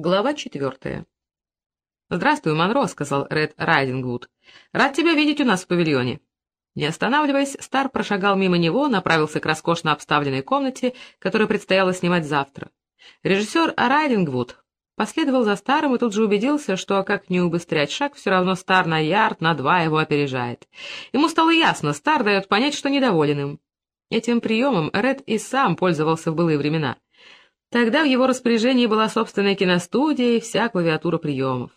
Глава четвертая. «Здравствуй, Монро», — сказал Ред Райдингвуд. «Рад тебя видеть у нас в павильоне». Не останавливаясь, Стар прошагал мимо него, направился к роскошно обставленной комнате, которую предстояло снимать завтра. Режиссер Райдингвуд последовал за Старым и тут же убедился, что, как не убыстрять шаг, все равно Стар на ярд, на два его опережает. Ему стало ясно, Стар дает понять, что недоволен им. Этим приемом Ред и сам пользовался в былые времена — Тогда в его распоряжении была собственная киностудия и вся клавиатура приемов.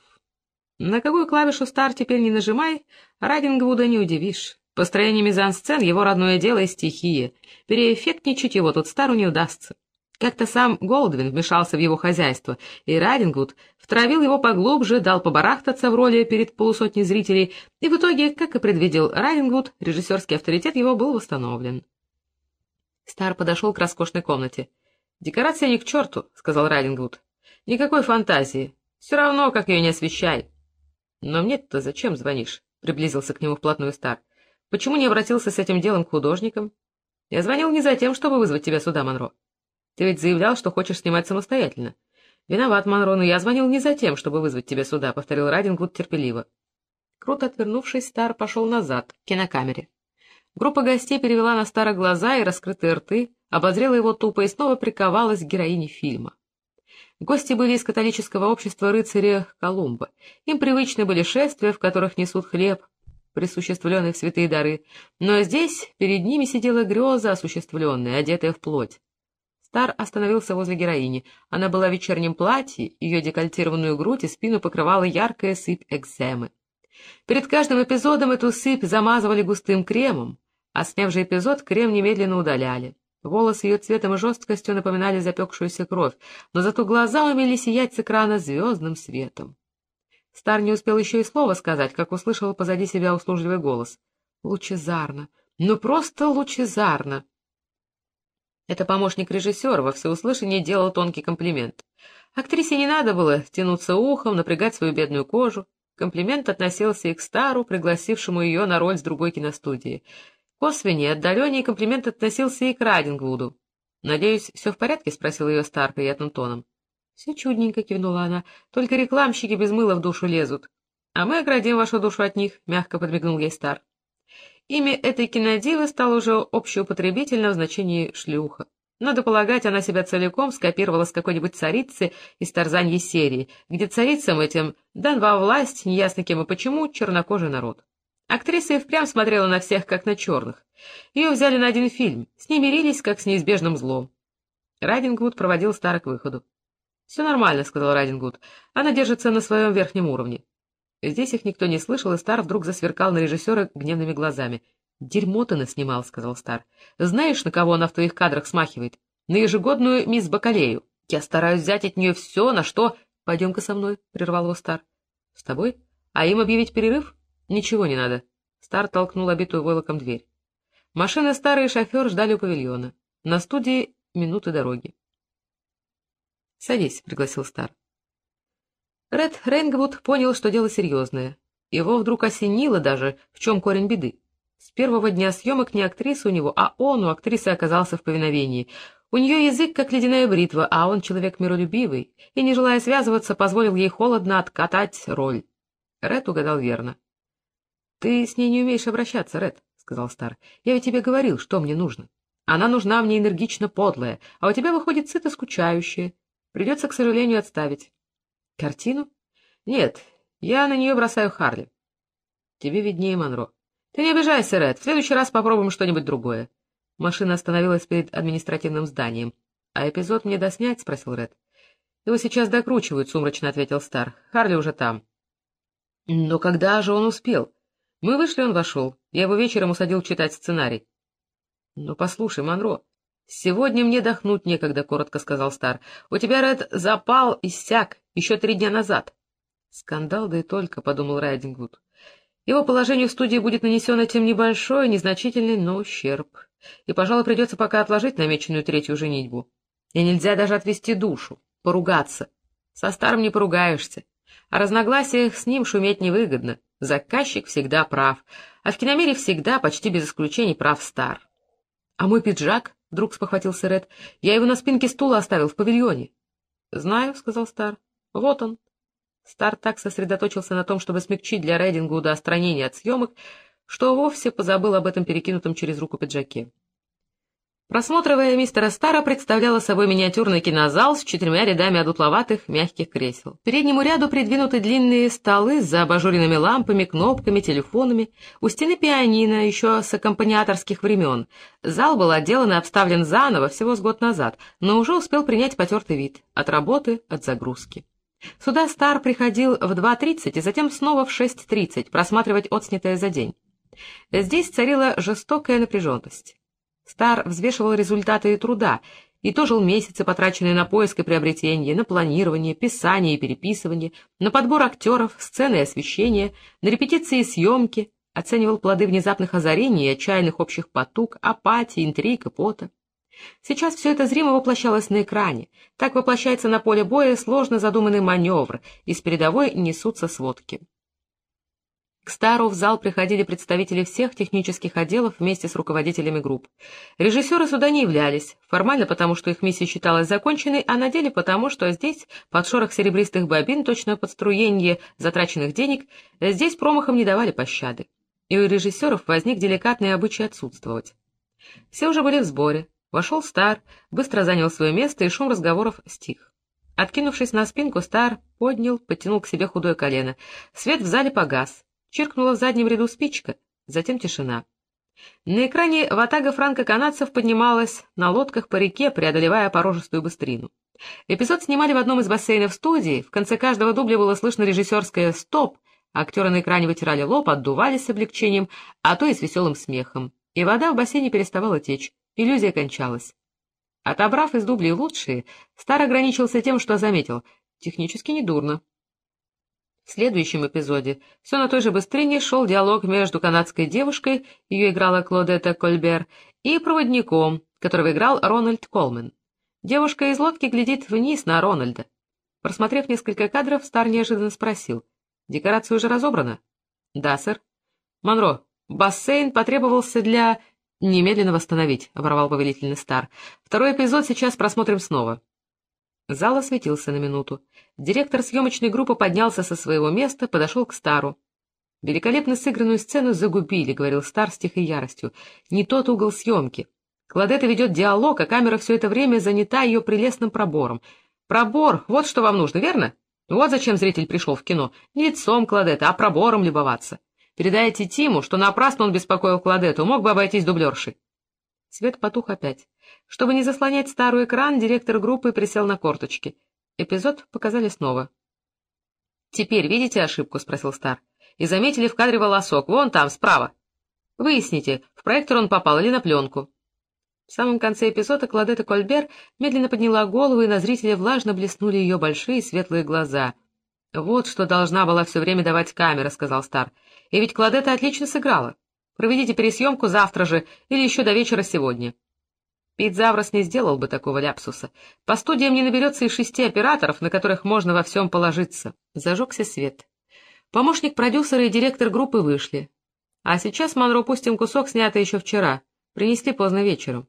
На какую клавишу «Стар» теперь не нажимай, Радингвуда не удивишь. Построение мизансцен — его родное дело и стихия. Переэффектничать его тут Стару не удастся. Как-то сам Голдвин вмешался в его хозяйство, и Радингвуд втравил его поглубже, дал побарахтаться в роли перед полусотней зрителей, и в итоге, как и предвидел Радингвуд, режиссерский авторитет его был восстановлен. Стар подошел к роскошной комнате. «Декорация ни к черту», — сказал Райдингвуд. «Никакой фантазии. Все равно, как ее не освещай». «Но мне-то зачем звонишь?» — приблизился к нему вплотную Стар. «Почему не обратился с этим делом к художникам?» «Я звонил не за тем, чтобы вызвать тебя сюда, Монро. Ты ведь заявлял, что хочешь снимать самостоятельно». «Виноват, Монро, но я звонил не за тем, чтобы вызвать тебя сюда», — повторил Райдингвуд терпеливо. Круто отвернувшись, Стар пошел назад, к кинокамере. Группа гостей перевела на Стара глаза и раскрытые рты, обозрела его тупо и снова приковалась к героине фильма. Гости были из католического общества рыцаря Колумба. Им привычны были шествия, в которых несут хлеб, присуществленный в святые дары, но здесь перед ними сидела греза осуществленная, одетая в плоть. Стар остановился возле героини. Она была в вечернем платье, ее декольтированную грудь и спину покрывала яркая сыпь экземы. Перед каждым эпизодом эту сыпь замазывали густым кремом, а сняв же эпизод, крем немедленно удаляли. Волосы ее цветом и жесткостью напоминали запекшуюся кровь, но зато глаза умели сиять с экрана звездным светом. Стар не успел еще и слова сказать, как услышал позади себя услужливый голос. «Лучезарно! Ну просто лучезарно!» Это помощник режиссера во всеуслышание делал тонкий комплимент. Актрисе не надо было тянуться ухом, напрягать свою бедную кожу. Комплимент относился и к Стару, пригласившему ее на роль с другой киностудии. Косвеннее, отдаленнее комплимент относился и к Радингвуду. «Надеюсь, все в порядке?» — спросил ее Стар приятным тоном. «Все чудненько», — кивнула она. «Только рекламщики без мыла в душу лезут. А мы оградим вашу душу от них», — мягко подмигнул ей Стар. Имя этой кинодивы стало уже общеупотребительно в значении «шлюха». Надо полагать, она себя целиком скопировала с какой-нибудь царицы из Тарзаньей серии, где царицам этим дан во власть, неясно кем и почему, чернокожий народ. Актриса и впрямь смотрела на всех, как на черных. Ее взяли на один фильм, с ней мирились, как с неизбежным злом. Райдингвуд проводил Стара к выходу. — Все нормально, — сказал Райдингвуд. — Она держится на своем верхнем уровне. Здесь их никто не слышал, и Стар вдруг засверкал на режиссера гневными глазами. — Дерьмо ты наснимал, — сказал Стар. — Знаешь, на кого она в твоих кадрах смахивает? На ежегодную мисс Бакалею. Я стараюсь взять от нее все, на что... — Пойдем-ка со мной, — прервал его Стар. — С тобой? А им объявить перерыв? — «Ничего не надо». Стар толкнул обитую войлоком дверь. Машина старый и шофер ждали у павильона. На студии минуты дороги. «Садись», — пригласил Стар. Ред Рейнгвуд понял, что дело серьезное. Его вдруг осенило даже, в чем корень беды. С первого дня съемок не актриса у него, а он у актрисы оказался в повиновении. У нее язык, как ледяная бритва, а он человек миролюбивый, и, не желая связываться, позволил ей холодно откатать роль. Ред угадал верно. «Ты с ней не умеешь обращаться, Ред», — сказал Стар. «Я ведь тебе говорил, что мне нужно. Она нужна мне энергично подлая, а у тебя выходит сыто скучающая. Придется, к сожалению, отставить». «Картину?» «Нет, я на нее бросаю Харли». «Тебе виднее, Монро». «Ты не обижайся, Ред, в следующий раз попробуем что-нибудь другое». Машина остановилась перед административным зданием. «А эпизод мне доснять?» — спросил Ред. «Его сейчас докручивают», — сумрачно ответил Стар. «Харли уже там». «Но когда же он успел?» Мы вышли, он вошел. Я его вечером усадил читать сценарий. — Ну, послушай, Монро, сегодня мне дохнуть некогда, — коротко сказал Стар. — У тебя, Ред, запал иссяк еще три дня назад. — Скандал, да и только, — подумал Райдингвуд. Его положению в студии будет нанесен этим небольшой, незначительный, но ущерб. И, пожалуй, придется пока отложить намеченную третью женитьбу. И нельзя даже отвести душу, поругаться. Со старым не поругаешься. О разногласиях с ним шуметь невыгодно. Заказчик всегда прав, а в киномире всегда, почти без исключений, прав стар. — А мой пиджак? — вдруг спохватился Ред. — Я его на спинке стула оставил в павильоне. — Знаю, — сказал Стар. Вот он. Стар так сосредоточился на том, чтобы смягчить для Рейдингуда отстранение от съемок, что вовсе позабыл об этом перекинутом через руку пиджаке. Просмотровая мистера Стара представляла собой миниатюрный кинозал с четырьмя рядами одутловатых мягких кресел. К переднему ряду придвинуты длинные столы с заобажуренными лампами, кнопками, телефонами. У стены пианино, еще с аккомпаниаторских времен. Зал был отделан и обставлен заново всего с год назад, но уже успел принять потертый вид. От работы, от загрузки. Сюда Стар приходил в 2.30 и затем снова в 6.30 просматривать отснятое за день. Здесь царила жестокая напряженность. Стар взвешивал результаты труда и тожил месяцы, потраченные на поиск и приобретение, на планирование, писание и переписывание, на подбор актеров, сцены и освещение, на репетиции и съемки, оценивал плоды внезапных озарений и отчаянных общих потуг, апатии, интриг и пота. Сейчас все это зримо воплощалось на экране. Так воплощается на поле боя сложно задуманный маневр, из передовой несутся сводки. К Стару в зал приходили представители всех технических отделов вместе с руководителями групп. Режиссеры сюда не являлись, формально потому, что их миссия считалась законченной, а на деле потому, что здесь, под шорох серебристых бобин, точно под струение затраченных денег, здесь промахом не давали пощады. И у режиссеров возник деликатный обычай отсутствовать. Все уже были в сборе. Вошел Стар, быстро занял свое место, и шум разговоров стих. Откинувшись на спинку, Стар поднял, подтянул к себе худое колено. Свет в зале погас. Чиркнула в заднем ряду спичка, затем тишина. На экране ватага франко-канадцев поднималась на лодках по реке, преодолевая порожистую быстрину. Эпизод снимали в одном из бассейнов студии, в конце каждого дубля было слышно режиссерское «стоп», актеры на экране вытирали лоб, отдувались с облегчением, а то и с веселым смехом, и вода в бассейне переставала течь, иллюзия кончалась. Отобрав из дублей лучшие, Стар ограничился тем, что заметил — технически недурно. В следующем эпизоде все на той же быстрине шел диалог между канадской девушкой, ее играла Клодета Кольбер, и проводником, которого играл Рональд Колмен. Девушка из лодки глядит вниз на Рональда. Просмотрев несколько кадров, Стар неожиданно спросил. «Декорация уже разобрана?» «Да, сэр». «Монро, бассейн потребовался для...» «Немедленно восстановить», — оборвал повелительный Стар. «Второй эпизод сейчас просмотрим снова». Зал осветился на минуту. Директор съемочной группы поднялся со своего места, подошел к Стару. «Великолепно сыгранную сцену загубили», — говорил Стар с тихой яростью. «Не тот угол съемки. Кладета ведет диалог, а камера все это время занята ее прелестным пробором. Пробор — вот что вам нужно, верно? Вот зачем зритель пришел в кино. Не лицом Кладета, а пробором любоваться. Передайте Тиму, что напрасно он беспокоил Кладету, мог бы обойтись дублершей». Свет потух опять. Чтобы не заслонять старый экран, директор группы присел на корточки. Эпизод показали снова. «Теперь видите ошибку?» — спросил Стар. «И заметили в кадре волосок, вон там, справа. Выясните, в проектор он попал или на пленку». В самом конце эпизода Кладета Кольбер медленно подняла голову, и на зрителя влажно блеснули ее большие светлые глаза. «Вот что должна была все время давать камера», — сказал Стар. «И ведь Кладета отлично сыграла. Проведите пересъемку завтра же или еще до вечера сегодня». Пит Заврос не сделал бы такого ляпсуса. По студиям не наберется и шести операторов, на которых можно во всем положиться. Зажегся свет. Помощник продюсера и директор группы вышли. А сейчас Монро пустим кусок, снятый еще вчера. Принесли поздно вечером.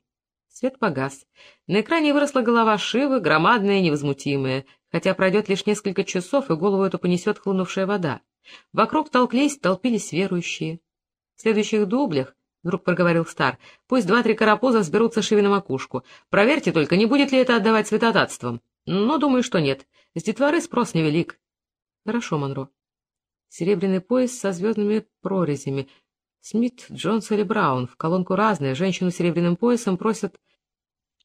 Свет погас. На экране выросла голова Шивы, громадная и невозмутимая, хотя пройдет лишь несколько часов, и голову эту понесет хлынувшая вода. Вокруг толклись, толпились верующие. В следующих дублях — вдруг проговорил Стар. — Пусть два-три карапуза сберутся Шиви на макушку. Проверьте только, не будет ли это отдавать святотатством. Но думаю, что нет. С детворы спрос невелик. — Хорошо, Монро. Серебряный пояс со звездными прорезями. Смит, Джонс или Браун. В колонку разные. Женщину с серебряным поясом просят...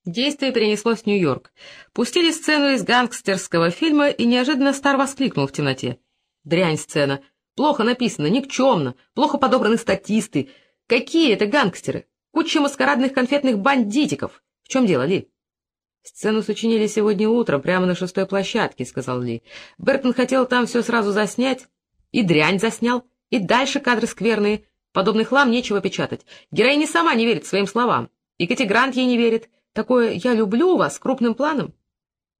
Действие перенеслось в Нью-Йорк. Пустили сцену из гангстерского фильма, и неожиданно Стар воскликнул в темноте. Дрянь сцена. Плохо написано, никчемно, плохо подобраны статисты. Какие это гангстеры? Куча маскарадных конфетных бандитиков. В чем дело, Ли? Сцену сочинили сегодня утром, прямо на шестой площадке, — сказал Ли. Бертон хотел там все сразу заснять. И дрянь заснял. И дальше кадры скверные. Подобный хлам нечего печатать. Героиня сама не верит своим словам. И Кэти Грант ей не верит. Такое «я люблю вас» крупным планом.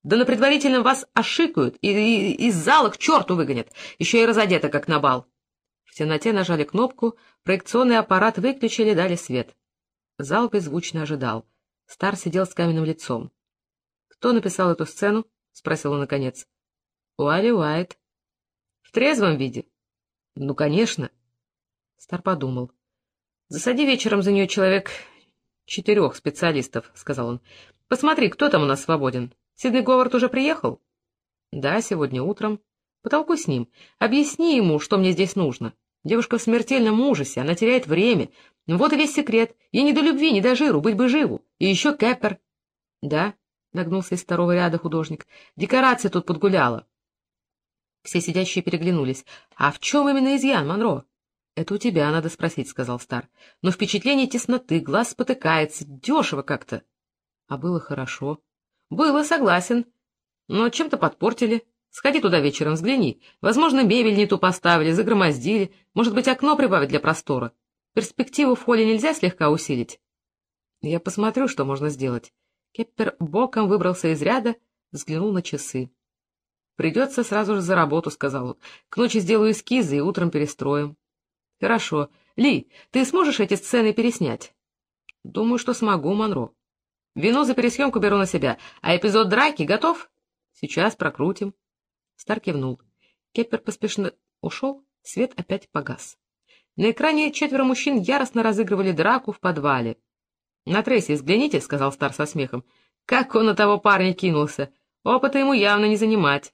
Да на предварительном вас ошикают и, из зала к черту выгонят. Еще и разодета, как на бал. В темноте нажали кнопку, проекционный аппарат выключили, дали свет. Зал беззвучно ожидал. Стар сидел с каменным лицом. — Кто написал эту сцену? — спросил он наконец. Уайли Уайт. В трезвом виде? Ну, конечно. Стар подумал. Засади вечером за нее человек четырех специалистов, — сказал он. Посмотри, кто там у нас свободен. Сидней Говард уже приехал? Да, сегодня утром. Потолкуй с ним. Объясни ему, что мне здесь нужно. Девушка в смертельном ужасе, она теряет время. Вот и весь секрет. Ей не до любви, не до жиру, быть бы живу. И еще Кэппер. Да, — нагнулся из второго ряда художник. Декорация тут подгуляла. Все сидящие переглянулись. А в чем именно изъян, Монро? Это у тебя надо спросить, — сказал Стар. Но впечатление тесноты, глаз спотыкается, дешево как-то. А было хорошо. Было, согласен. Но чем-то подпортили. Сходи туда вечером, взгляни. Возможно, мебель не ту поставили, загромоздили. Может быть, окно прибавить для простора. Перспективу в холле нельзя слегка усилить? Я посмотрю, что можно сделать. Кеппер боком выбрался из ряда, взглянул на часы. «Придется сразу же за работу», — сказал он. «К ночи сделаю эскизы и утром перестроим». «Хорошо. Ли, ты сможешь эти сцены переснять?» «Думаю, что смогу, Монро». «Вину за пересъемку беру на себя. А эпизод драки готов?» «Сейчас прокрутим». Стар кивнул. Кеппер поспешно ушел, свет опять погас. На экране четверо мужчин яростно разыгрывали драку в подвале. «На Трейси взгляните», — сказал Стар со смехом. «Как он на того парня кинулся! Опыта ему явно не занимать».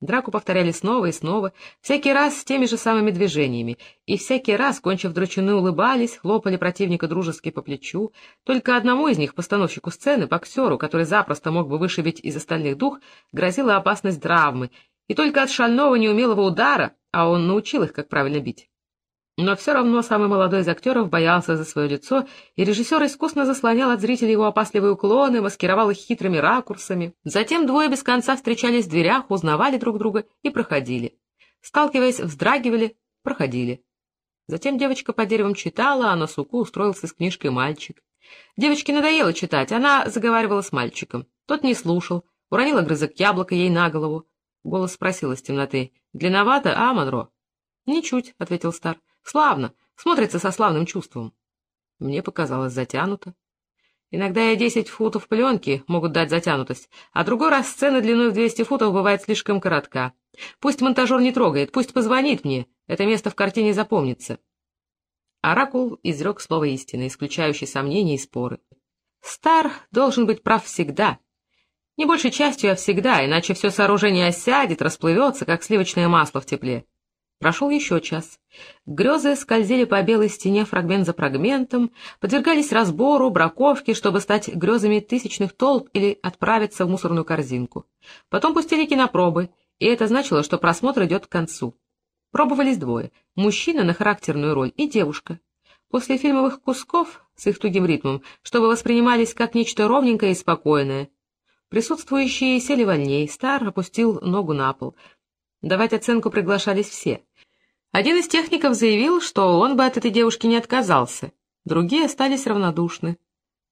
Драку повторяли снова и снова, всякий раз с теми же самыми движениями, и всякий раз, кончив драчуны, улыбались, хлопали противника дружески по плечу. Только одному из них, постановщику сцены, боксеру, который запросто мог бы вышибить из остальных дух, грозила опасность травмы, и только от шального неумелого удара, а он научил их, как правильно бить. Но все равно самый молодой из актеров боялся за свое лицо, и режиссер искусно заслонял от зрителей его опасливые уклоны, маскировал их хитрыми ракурсами. Затем двое без конца встречались в дверях, узнавали друг друга и проходили. Сталкиваясь, вздрагивали, проходили. Затем девочка по деревам читала, а на суку устроился с книжкой мальчик. Девочке надоело читать, она заговаривала с мальчиком. Тот не слушал, уронил огрызок яблока ей на голову. Голос спросил из темноты. «Длинновато, а, Монро?» «Ничуть», — ответил Стар. Славно, смотрится со славным чувством. Мне показалось затянуто. Иногда и десять футов пленки могут дать затянутость, а другой раз сцена длиной в двести футов бывает слишком коротка. Пусть монтажер не трогает, пусть позвонит мне, это место в картине запомнится. Оракул изрек слово истины, исключающий сомнения и споры. Стар должен быть прав всегда. Не большей частью, а всегда, иначе все сооружение осядет, расплывется, как сливочное масло в тепле. Прошел еще час. Грезы скользили по белой стене фрагмент за фрагментом, подвергались разбору, браковке, чтобы стать грезами тысячных толп или отправиться в мусорную корзинку. Потом пустили кинопробы, и это значило, что просмотр идет к концу. Пробовались двое — мужчина на характерную роль и девушка. После фильмовых кусков с их тугим ритмом, чтобы воспринимались как нечто ровненькое и спокойное. Присутствующие сели вольней, Стар опустил ногу на пол. Давать оценку приглашались все — один из техников заявил, что он бы от этой девушки не отказался. Другие остались равнодушны.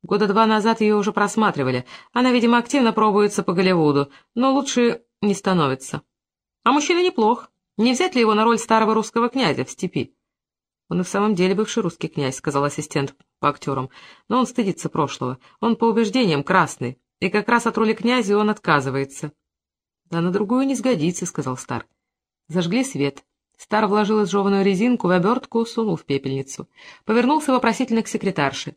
Года два назад ее уже просматривали. Она, видимо, активно пробуется по Голливуду, но лучше не становится. А мужчина неплох. Не взять ли его на роль старого русского князя в степи? Он и в самом деле бывший русский князь, сказал ассистент по актерам. Но он стыдится прошлого. Он по убеждениям красный. И как раз от роли князя он отказывается. Да на другую не сгодится, сказал Стар. Зажгли свет. Стар вложил изжеванную резинку в обертку, сунул в пепельницу. Повернулся вопросительно к секретарше.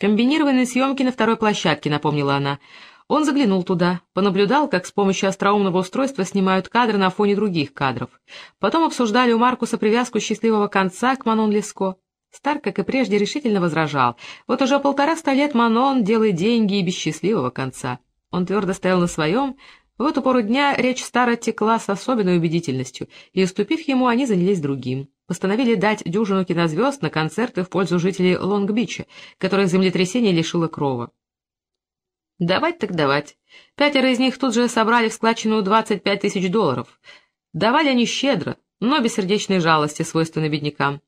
«Комбинированные съемки на второй площадке», — напомнила она. Он заглянул туда, понаблюдал, как с помощью остроумного устройства снимают кадры на фоне других кадров. Потом обсуждали у Маркуса привязку счастливого конца к Манон Леско. Стар, как и прежде, решительно возражал. Вот уже полтора-ста лет Манон делает деньги и без счастливого конца. Он твердо стоял на своем, в эту пору дня речь Стара текла с особенной убедительностью, и, уступив ему, они занялись другим. Постановили дать дюжину кинозвезд на концерты в пользу жителей Лонг-Бича, которых землетрясение лишило крова. Давать так давать. Пятеро из них тут же собрали в складчину 25 тысяч долларов. Давали они щедро, но без сердечной жалости, свойственной беднякам.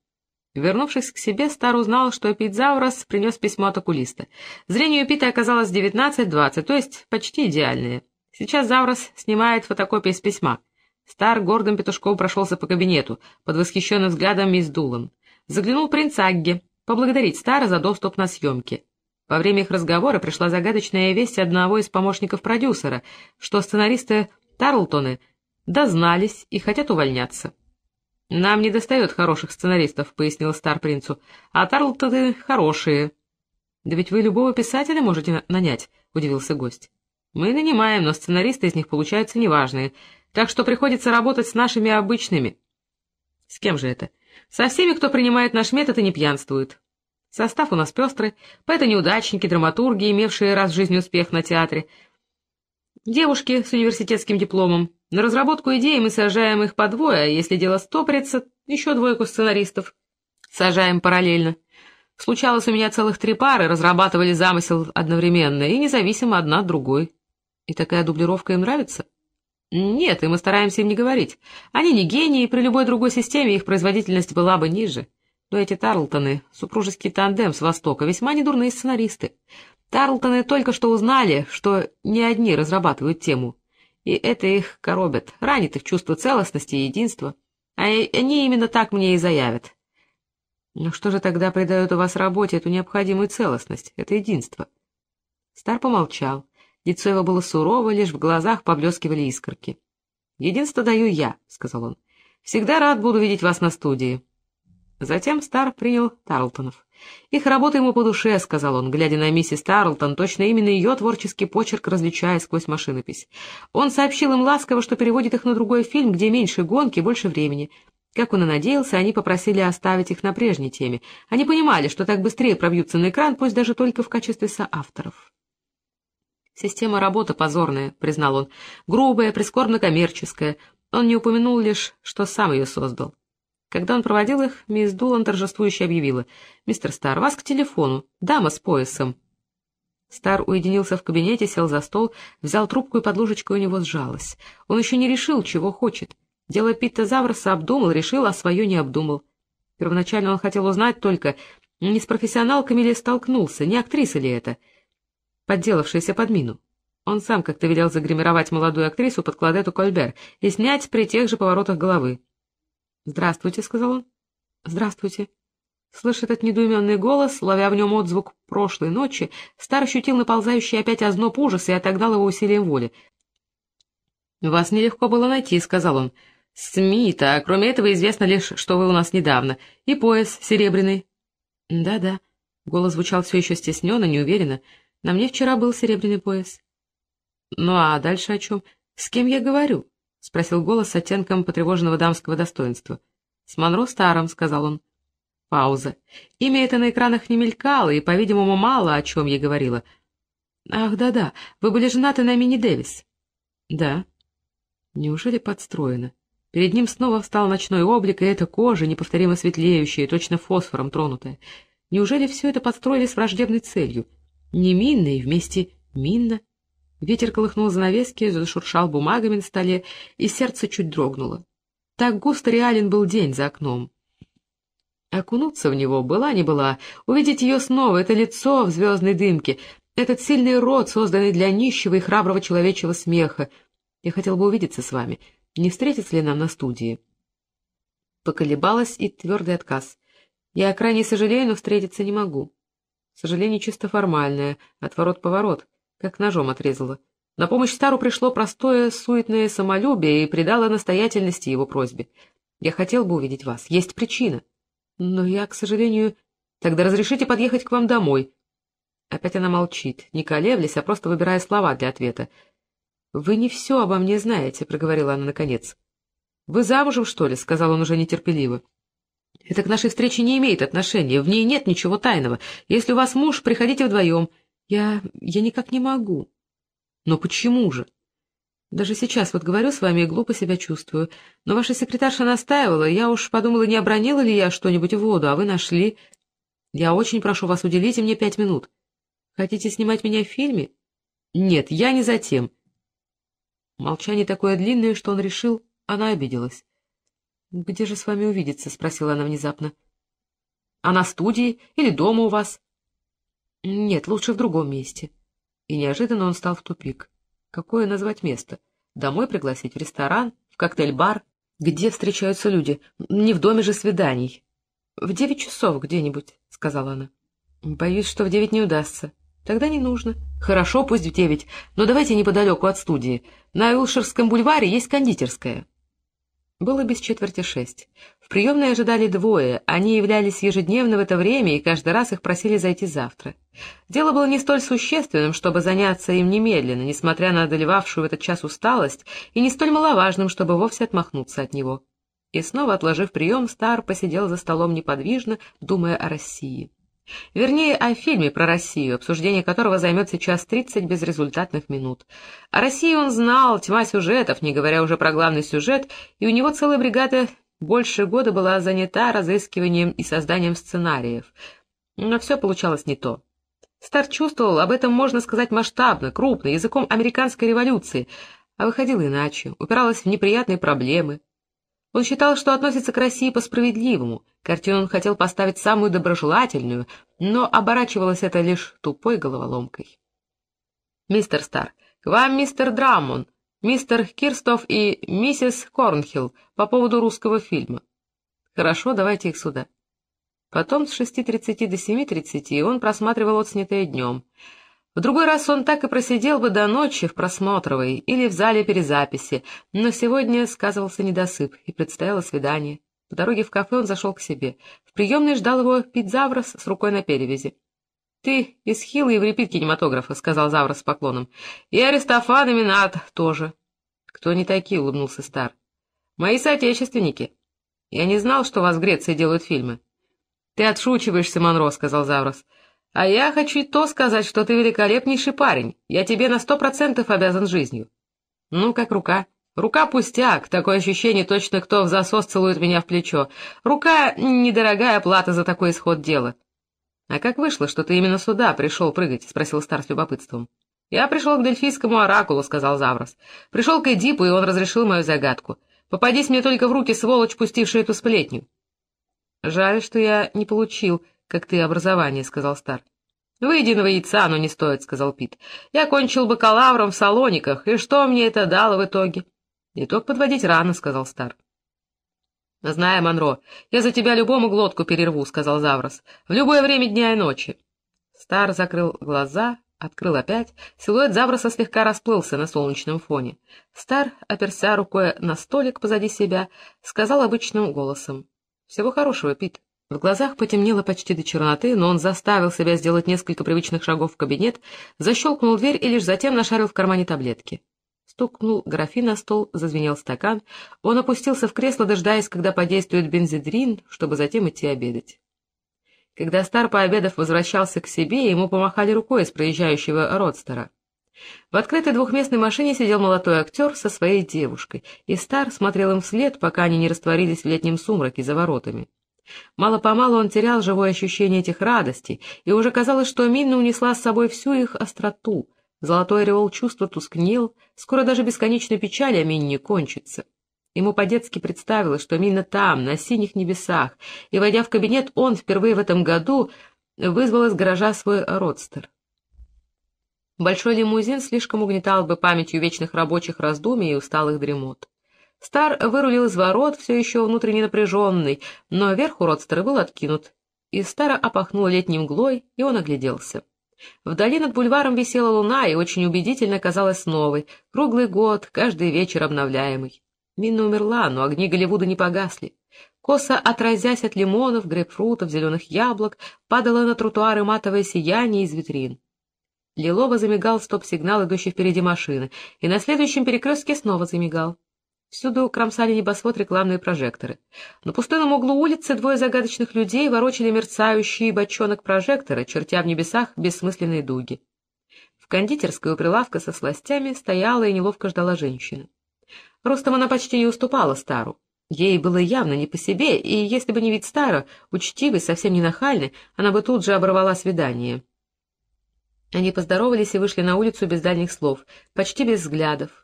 Вернувшись к себе, Стар узнал, что Эпидзаурос принес письмо от окулиста. Зрение Пита оказалось 19-20, то есть почти идеальное. Сейчас Заврос снимает фотокопии с письма. Стар гордым петушком прошелся по кабинету, под восхищенным взглядом мисс Дулан. Заглянул принц Агги, поблагодарить Стара за доступ на съемки. Во время их разговора пришла загадочная весть одного из помощников продюсера, что сценаристы Тарлтоны дознались и хотят увольняться. «Нам не достает хороших сценаристов», — пояснил Стар принцу, — «а Тарлтоны хорошие». «Да ведь вы любого писателя можете нанять», — удивился гость. «Мы нанимаем, но сценаристы из них получаются неважные, так что приходится работать с нашими обычными». «С кем же это?» «Со всеми, кто принимает наш метод и не пьянствует. Состав у нас пестрый, поэты-неудачники, драматурги, имевшие раз в жизни успех на театре, девушки с университетским дипломом. На разработку идеи мы сажаем их по двое, а если дело стопорится, еще двойку сценаристов. Сажаем параллельно. Случалось у меня целых три пары, разрабатывали замысел одновременно и независимо одна от другой. И такая дублировка им нравится? Нет, и мы стараемся им не говорить. Они не гении, при любой другой системе их производительность была бы ниже. Но эти Тарлтоны, супружеский тандем с Востока, весьма недурные сценаристы. Тарлтоны только что узнали, что не одни разрабатывают тему. И это их коробит, ранит их чувство целостности и единства. А они именно так мне и заявят. Но что же тогда придает у вас работе эту необходимую целостность, это единство? Стар помолчал. Лицо его было сурово, лишь в глазах поблескивали искорки. «Единство даю я», — сказал он. «Всегда рад буду видеть вас на студии. Затем Стар принял Тарлтонов. «Их работа ему по душе», — сказал он, глядя на миссис Тарлтон, точно именно ее творческий почерк различая сквозь машинопись. Он сообщил им ласково, что переводит их на другой фильм, где меньше гонки, больше времени. Как он и надеялся, они попросили оставить их на прежней теме. Они понимали, что так быстрее пробьются на экран, пусть даже только в качестве соавторов. «Система работы позорная», — признал он, — «грубая, прискорбно-коммерческая». Он не упомянул лишь, что сам ее создал. Когда он проводил их, мисс Дулан торжествующе объявила. «Мистер Стар, вас к телефону. Дама с поясом». Стар уединился в кабинете, сел за стол, взял трубку, и под ложечкой у него сжалась. Он еще не решил, чего хочет. Дело Питта Завроса обдумал, решил, а свое не обдумал. Первоначально он хотел узнать только, не с профессионалками ли столкнулся, не актриса ли это, подделавшаяся под мину. Он сам как-то велел загримировать молодую актрису под Кладету Кольбер и снять при тех же поворотах головы. «Здравствуйте», — сказал он. «Здравствуйте». Слыша этот недоуменный голос, ловя в нем отзвук прошлой ночи, Стар ощутил наползающий опять озноб ужаса и отогнал его усилием воли. «Вас нелегко было найти», — сказал он. «Смита, а кроме этого известно лишь, что вы у нас недавно. И пояс серебряный». «Да-да». Голос звучал все еще стесненно, неуверенно. «На мне вчера был серебряный пояс». «Ну а дальше о чем? С кем я говорю?» — спросил голос с оттенком потревоженного дамского достоинства. — С Монро Старом, — сказал он. Пауза. Имя это на экранах не мелькало, и, по-видимому, мало о чем ей говорила. — Ах, да-да, вы были женаты на Мини Дэвис. — Да. Неужели подстроено? Перед ним снова встал ночной облик, и эта кожа, неповторимо светлеющая, точно фосфором тронутая. Неужели все это подстроили с враждебной целью? Не минно и вместе минно? Ветер колыхнул занавески, зашуршал бумагами на столе, и сердце чуть дрогнуло. Так густо реален был день за окном. Окунуться в него была не была, увидеть ее снова, это лицо в звездной дымке, этот сильный рот, созданный для нищего и храброго человечего смеха. Я хотел бы увидеться с вами. Не встретиться ли нам на студии? Поколебалась и твердый отказ. Я крайне сожалею, но встретиться не могу. Сожаление чисто формальное, отворот-поворот как ножом отрезала. На помощь Стару пришло простое суетное самолюбие и придало настоятельности его просьбе. «Я хотел бы увидеть вас. Есть причина. Но я, к сожалению... Тогда разрешите подъехать к вам домой». Опять она молчит, не колеблясь, а просто выбирая слова для ответа. «Вы не все обо мне знаете», — проговорила она наконец. «Вы замужем, что ли?» — сказал он уже нетерпеливо. «Это к нашей встрече не имеет отношения, в ней нет ничего тайного. Если у вас муж, приходите вдвоем. Я... я никак не могу. Но почему же? Даже сейчас вот говорю с вами и глупо себя чувствую. Но ваша секретарша настаивала, я уж подумала, не обронила ли я что-нибудь в воду, а вы нашли. Я очень прошу вас, уделите мне пять минут. Хотите снимать меня в фильме? Нет, я не затем. Молчание такое длинное, что он решил, она обиделась. — Где же с вами увидеться? — спросила она внезапно. — А на студии или дома у вас? Нет, лучше в другом месте. И неожиданно он стал в тупик. Какое назвать место? Домой пригласить, в ресторан, в коктейль-бар? Где встречаются люди? Не в доме же свиданий. — В девять часов где-нибудь, — сказала она. — Боюсь, что в девять не удастся. Тогда не нужно. Хорошо, пусть в девять, но давайте неподалеку от студии. На Уилширском бульваре есть кондитерская. Было без четверти шесть. В приемной ожидали двое, они являлись ежедневно в это время, и каждый раз их просили зайти завтра. Дело было не столь существенным, чтобы заняться им немедленно, несмотря на одолевавшую в этот час усталость, и не столь маловажным, чтобы вовсе отмахнуться от него. И снова, отложив прием, Стар посидел за столом неподвижно, думая о России. Вернее, о фильме про Россию, обсуждение которого займет сейчас 30 безрезультатных минут. О России он знал, тьма сюжетов, не говоря уже про главный сюжет, и у него целая бригада больше года была занята разыскиванием и созданием сценариев. Но все получалось не то. Стар чувствовал, об этом можно сказать масштабно, крупно, языком американской революции, а выходило иначе, упиралось в неприятные проблемы, он считал, что относится к России по-справедливому. Картину он хотел поставить самую доброжелательную, но оборачивалось это лишь тупой головоломкой. «Мистер Стар, к вам мистер Драммон, мистер Кирстов и миссис Корнхилл по поводу русского фильма. Хорошо, давайте их сюда». Потом с 6.30 до 7.30 он просматривал отснятое днем. В другой раз он так и просидел бы до ночи в просмотровой или в зале перезаписи, но сегодня сказывался недосып, и предстояло свидание. По дороге в кафе он зашел к себе. В приемной ждал его Пит Заврос с рукой на перевязи. — Ты из Хилла и еврепит кинематографа, — сказал Заврос с поклоном. — И Аристофан, и Минат тоже. — Кто они такие? — улыбнулся Стар. — Мои соотечественники. Я не знал, что у вас в Греции делают фильмы. — Ты отшучиваешься, Монро, — сказал Заврос. — а я хочу и то сказать, что ты великолепнейший парень. Я тебе на сто процентов обязан жизнью. Ну, как рука. Рука пустяк, такое ощущение, точно кто в засос целует меня в плечо. Рука — недорогая плата за такой исход дела. — А как вышло, что ты именно сюда пришел прыгать? — спросил Стар с любопытством. — Я пришел к Дельфийскому оракулу, — сказал Заврос. — Пришел к Эдипу, и он разрешил мою загадку. Попадись мне только в руки, сволочь, пустившая эту сплетню. — Жаль, что я не получил как ты образование, — сказал Стар. — Выеденного яйца оно не стоит, — сказал Пит. — Я кончил бакалавром в Салониках, и что мне это дало в итоге? — Итог подводить рано, — сказал Стар. — Знаю, Монро, я за тебя любому глотку перерву, — сказал Заврос. — В любое время дня и ночи. Стар закрыл глаза, открыл опять. Силуэт Завроса слегка расплылся на солнечном фоне. Стар, оперся рукой на столик позади себя, сказал обычным голосом. — Всего хорошего, Пит. В глазах потемнело почти до черноты, но он заставил себя сделать несколько привычных шагов в кабинет, защелкнул дверь и лишь затем нашарил в кармане таблетки. Стукнул графин на стол, зазвенел стакан. Он опустился в кресло, дожидаясь, когда подействует бензидрин, чтобы затем идти обедать. Когда Стар, пообедав, возвращался к себе, ему помахали рукой из проезжающего родстера. В открытой двухместной машине сидел молодой актер со своей девушкой, и Стар смотрел им вслед, пока они не растворились в летнем сумраке за воротами. Мало-помалу он терял живое ощущение этих радостей, и уже казалось, что Минна унесла с собой всю их остроту. Золотой ореол чувства тускнел, скоро даже бесконечная печаль о Минне кончится. Ему по-детски представилось, что Минна там, на синих небесах, и, войдя в кабинет, он впервые в этом году вызвал из гаража свой родстер. Большой лимузин слишком угнетал бы памятью вечных рабочих раздумий и усталых дремот. Стар вырулил из ворот, все еще внутренне напряженный, но верх у родстера был откинут. И Стара опахнуло летней мглой, и он огляделся. Вдали над бульваром висела луна и очень убедительно казалась новой, круглый год, каждый вечер обновляемый. Минна умерла, но огни Голливуда не погасли. Косо отразясь от лимонов, грейпфрутов, зеленых яблок, падало на тротуары матовое сияние из витрин. Лилово замигал стоп-сигнал, идущий впереди машины, и на следующем перекрестке снова замигал. Всюду кромсали небосвод рекламные прожекторы. На пустынном углу улицы двое загадочных людей ворочали мерцающий бочонок прожектора, чертя в небесах бессмысленные дуги. В кондитерской у прилавка со сластями стояла и неловко ждала женщина. Ростом она почти не уступала Стару. Ей было явно не по себе, и если бы не вид Стара, учтивый, совсем не нахальный, она бы тут же оборвала свидание. Они поздоровались и вышли на улицу без дальних слов, почти без взглядов.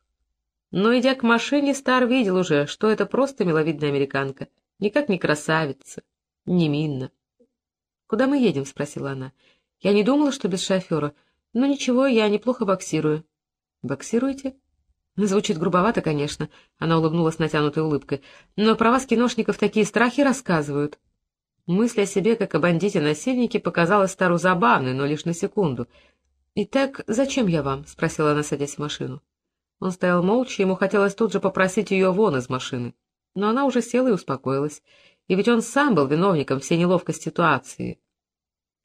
Но, идя к машине, Стар видел уже, что это просто миловидная американка, никак не красавица, не Минна. — Куда мы едем? — спросила она. — Я не думала, что без шофера. Но ничего, я неплохо боксирую. — Боксируете? Звучит грубовато, конечно, — она улыбнулась натянутой улыбкой. — Но про вас, киношников, такие страхи рассказывают. Мысль о себе, как о бандите-насильнике, показалась Стару забавной, но лишь на секунду. «Итак, зачем я вам?» — спросила она, садясь в машину. Он стоял молча, ему хотелось тут же попросить ее вон из машины. Но она уже села и успокоилась. И ведь он сам был виновником всей неловкой ситуации.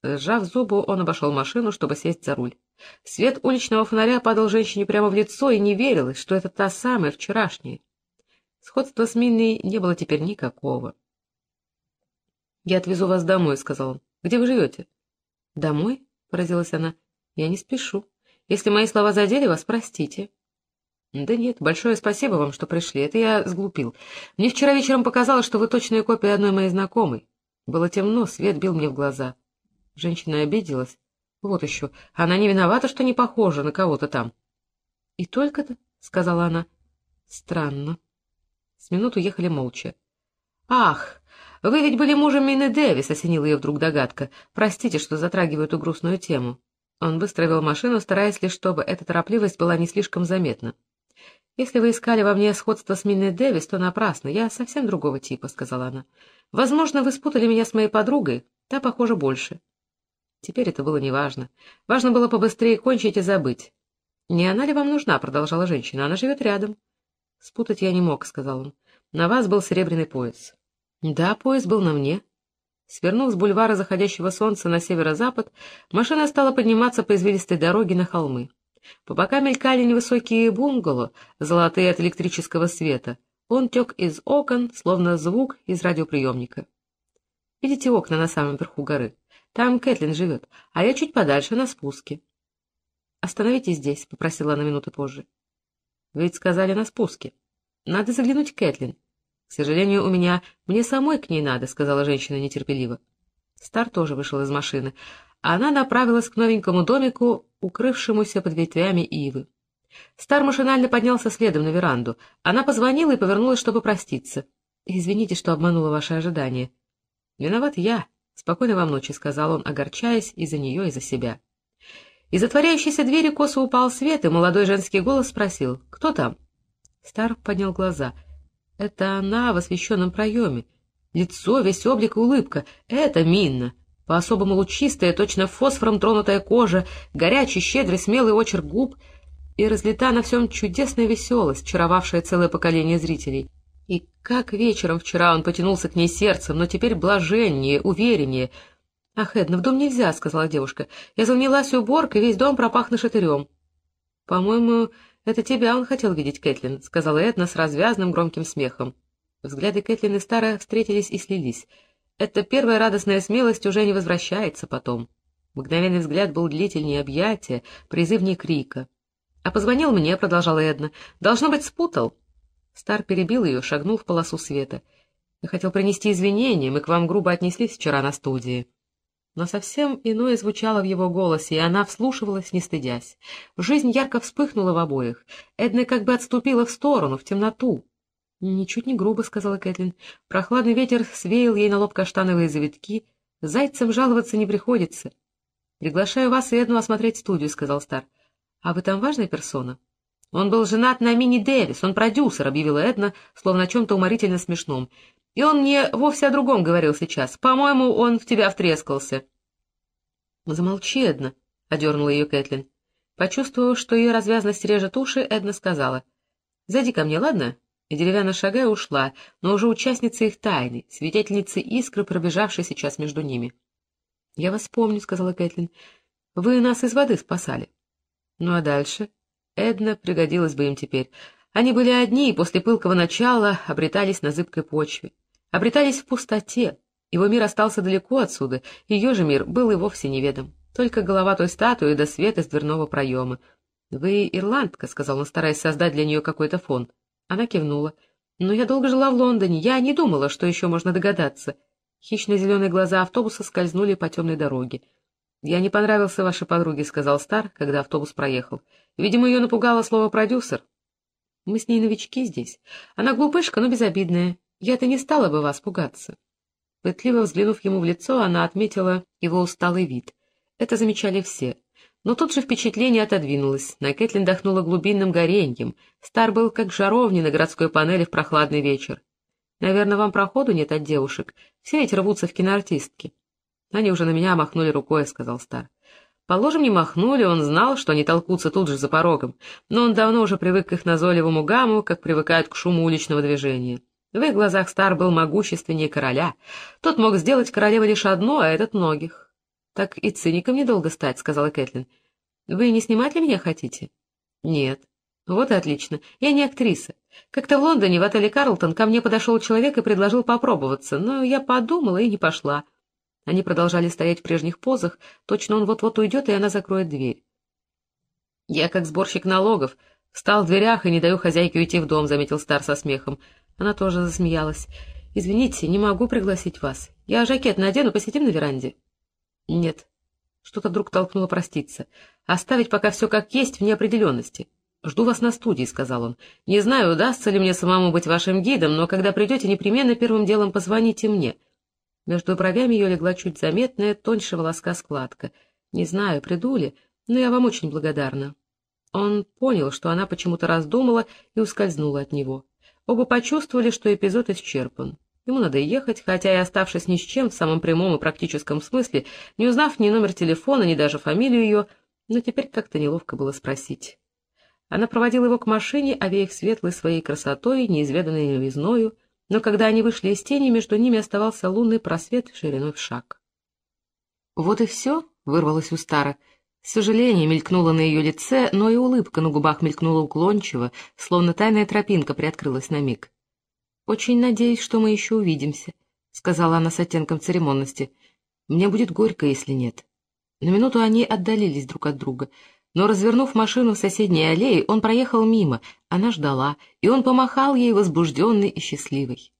Сжав зубы, он обошел машину, чтобы сесть за руль. Свет уличного фонаря падал женщине прямо в лицо, и не верилось, что это та самая вчерашняя. Сходства с Минной не было теперь никакого. — Я отвезу вас домой, — сказал он. — Где вы живете? — Домой? — поразилась она. — Я не спешу. Если мои слова задели вас, простите. — Да нет, большое спасибо вам, что пришли. Это я сглупил. Мне вчера вечером показалось, что вы точная копия одной моей знакомой. Было темно, свет бил мне в глаза. Женщина обиделась. Вот еще. Она не виновата, что не похожа на кого-то там. — И только-то, — сказала она. — Странно. С минуту ехали молча. — Ах, вы ведь были мужем Мины Дэвис, — осенила ее вдруг догадка. — Простите, что затрагиваю эту грустную тему. Он быстро вел машину, стараясь лишь, чтобы эта торопливость была не слишком заметна. — Если вы искали во мне сходство с Минной Дэвис, то напрасно. Я совсем другого типа, — сказала она. — Возможно, вы спутали меня с моей подругой. Та, похоже, больше. — Теперь это было неважно. Важно было побыстрее кончить и забыть. — Не она ли вам нужна? — продолжала женщина. — Она живет рядом. — Спутать я не мог, — сказал он. — На вас был серебряный пояс. — Да, пояс был на мне. Свернув с бульвара заходящего солнца на северо-запад, машина стала подниматься по извилистой дороге на холмы. По бокам мелькали невысокие бунгало, золотые от электрического света. Он тек из окон, словно звук из радиоприемника. Видите окна на самом верху горы? Там Кэтлин живет, а я чуть подальше, на спуске. — Остановитесь здесь, — попросила она минуты позже. — ведь сказали на спуске. Надо заглянуть к Кэтлин. — К сожалению, у меня... Мне самой к ней надо, — сказала женщина нетерпеливо. Стар тоже вышел из машины. Она направилась к новенькому домику, укрывшемуся под ветвями ивы. Стар машинально поднялся следом на веранду. Она позвонила и повернулась, чтобы проститься. — Извините, что обманула ваши ожидания. — Виноват я, Спокойной вам ночи, — сказал он, огорчаясь и за нее, и за себя. Из отворяющейся двери косо упал свет, и молодой женский голос спросил, «Кто там?» Стар поднял глаза. «Это она в освещенном проеме. Лицо, весь облик и улыбка. Это Минна. По-особому лучистая, точно фосфором тронутая кожа, горячий, щедрый, смелый очерк губ и разлета на всем чудесная веселость, чаровавшая целое поколение зрителей. И как вечером вчера он потянулся к ней сердцем, но теперь блаженнее, увереннее. — Ах, Эдна, в дом нельзя, — сказала девушка. — Я занялась уборкой, весь дом пропах нашатырем. — По-моему, это тебя он хотел видеть, Кэтлин, — сказала Эдна с развязным громким смехом. Взгляды Кэтлин и Стара встретились и слились. Эта первая радостная смелость уже не возвращается потом. Мгновенный взгляд был длительнее объятия, призывнее крика. — А позвонил мне, — продолжала Эдна. — Должно быть, спутал. Стар перебил ее, шагнул в полосу света. — Я хотел принести извинения, мы к вам грубо отнеслись вчера на студии. Но совсем иное звучало в его голосе, и она вслушивалась, не стыдясь. Жизнь ярко вспыхнула в обоих. Эдна как бы отступила в сторону, в темноту. — Ничуть не грубо, — сказала Кэтлин. Прохладный ветер свеял ей на лоб каштановые завитки. Зайцам жаловаться не приходится. — Приглашаю вас и Эдну осмотреть студию, — сказал Стар. — А вы там важная персона? — он был женат на Мини Дэвис, он продюсер, — объявила Эдна, словно о чем-то уморительно смешном. И он мне вовсе о другом говорил сейчас. По-моему, он в тебя втрескался. — Замолчи, Эдна, — одернула ее Кэтлин. Почувствовав, что ее развязность режет уши, Эдна сказала. — Зайди ко мне, ладно? И деревянно шагая ушла, но уже участница их тайны, свидетельница искры, пробежавшей сейчас между ними. — Я вас помню, — сказала Кэтлин. — Вы нас из воды спасали. — Ну а дальше? — Эдна пригодилась бы им теперь. Они были одни и после пылкого начала обретались на зыбкой почве. Обретались в пустоте. Его мир остался далеко отсюда, ее же мир был и вовсе неведом. Только голова той статуи до света из дверного проема. — Вы ирландка, — сказал он, стараясь создать для нее какой-то фон. Она кивнула. — Но я долго жила в Лондоне, я не думала, что еще можно догадаться. Хищно-зеленые глаза автобуса скользнули по темной дороге. — Я не понравился вашей подруге, — сказал Стар, когда автобус проехал. Видимо, ее напугало слово «продюсер». Мы с ней новички здесь. Она глупышка, но безобидная. Я-то не стала бы вас пугаться. Пытливо взглянув ему в лицо, она отметила его усталый вид. Это замечали все. Но тут же впечатление отодвинулось. На Кэтлин дохнуло глубинным гореньем. Стар был как жаровни на городской панели в прохладный вечер. Наверное, вам проходу нет от девушек. Все эти рвутся в киноартистки. Они уже на меня махнули рукой, — сказал Стар. Положим, не махнули, он знал, что они толкутся тут же за порогом, но он давно уже привык к их назойливому гамму, как привыкают к шуму уличного движения. В их глазах Стар был могущественнее короля. Тот мог сделать королевой лишь одно, а этот многих. — Так и циником недолго стать, — сказала Кэтлин. — Вы не снимать ли меня хотите? — Нет. — Вот и отлично. Я не актриса. Как-то в Лондоне, в отеле «Карлтон», ко мне подошел человек и предложил попробоваться, но я подумала и не пошла. Они продолжали стоять в прежних позах, точно он вот-вот уйдет, и она закроет дверь. — Я, как сборщик налогов, встал в дверях и не даю хозяйке уйти в дом, — заметил Стар со смехом. Она тоже засмеялась. — Извините, не могу пригласить вас. Я жакет надену, посидим на веранде. — Нет. Что-то вдруг толкнуло проститься. Оставить пока все как есть в неопределенности. — Жду вас на студии, — сказал он. — Не знаю, удастся ли мне самому быть вашим гидом, но когда придете, непременно первым делом позвоните мне. Между бровями ее легла чуть заметная, тоньше волоска складка. Не знаю, приду ли, но я вам очень благодарна. Он понял, что она почему-то раздумала и ускользнула от него. Оба почувствовали, что эпизод исчерпан. Ему надо ехать, хотя и оставшись ни с чем в самом прямом и практическом смысле, не узнав ни номер телефона, ни даже фамилию ее, но теперь как-то неловко было спросить. Она проводила его к машине, овеяв светлой своей красотой, неизведанной новизною, но когда они вышли из тени, между ними оставался лунный просвет шириной в шаг. «Вот и все», — вырвалось у Стара, — Сожаление мелькнуло на ее лице, но и улыбка на губах мелькнула уклончиво, словно тайная тропинка приоткрылась на миг. «Очень надеюсь, что мы еще увидимся», — сказала она с оттенком церемонности. «Мне будет горько, если нет». На минуту они отдалились друг от друга, но, развернув машину в соседней аллее, он проехал мимо, она ждала, и он помахал ей возбужденный и счастливый.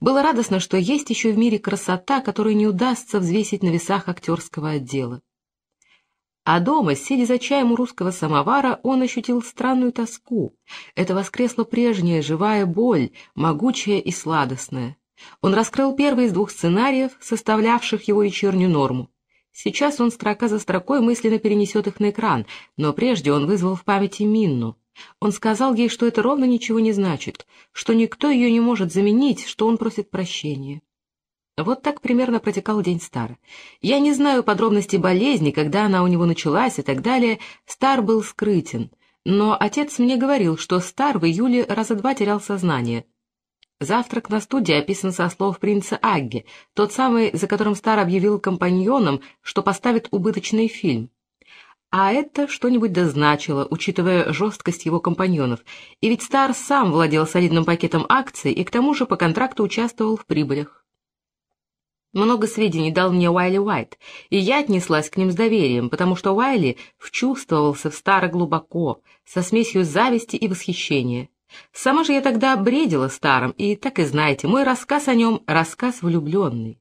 Было радостно, что есть еще в мире красота, которую не удастся взвесить на весах актерского отдела. А дома, сидя за чаем у русского самовара, он ощутил странную тоску. Это воскресла прежняя живая боль, могучая и сладостная. Он раскрыл первый из двух сценариев, составлявших его вечернюю норму. Сейчас он строка за строкой мысленно перенесет их на экран, но прежде он вызвал в памяти Минну. Он сказал ей, что это ровно ничего не значит, что никто ее не может заменить, что он просит прощения. Вот так примерно протекал день Стара. Я не знаю подробностей болезни, когда она у него началась и так далее. Стар был скрытен. Но отец мне говорил, что Стар в июле раза два терял сознание. Завтрак на студии описан со слов принца Агги, тот самый, за которым Стар объявил компаньоном, что поставит убыточный фильм. А это что-нибудь дозначило, учитывая жесткость его компаньонов. И ведь Стар сам владел солидным пакетом акций и к тому же по контракту участвовал в прибылях. Много сведений дал мне Уайли Уайт, и я отнеслась к ним с доверием, потому что Уайли вчувствовался в старо глубоко, со смесью зависти и восхищения. Сама же я тогда бредила старым, и, так и знаете, мой рассказ о нем — рассказ влюбленный.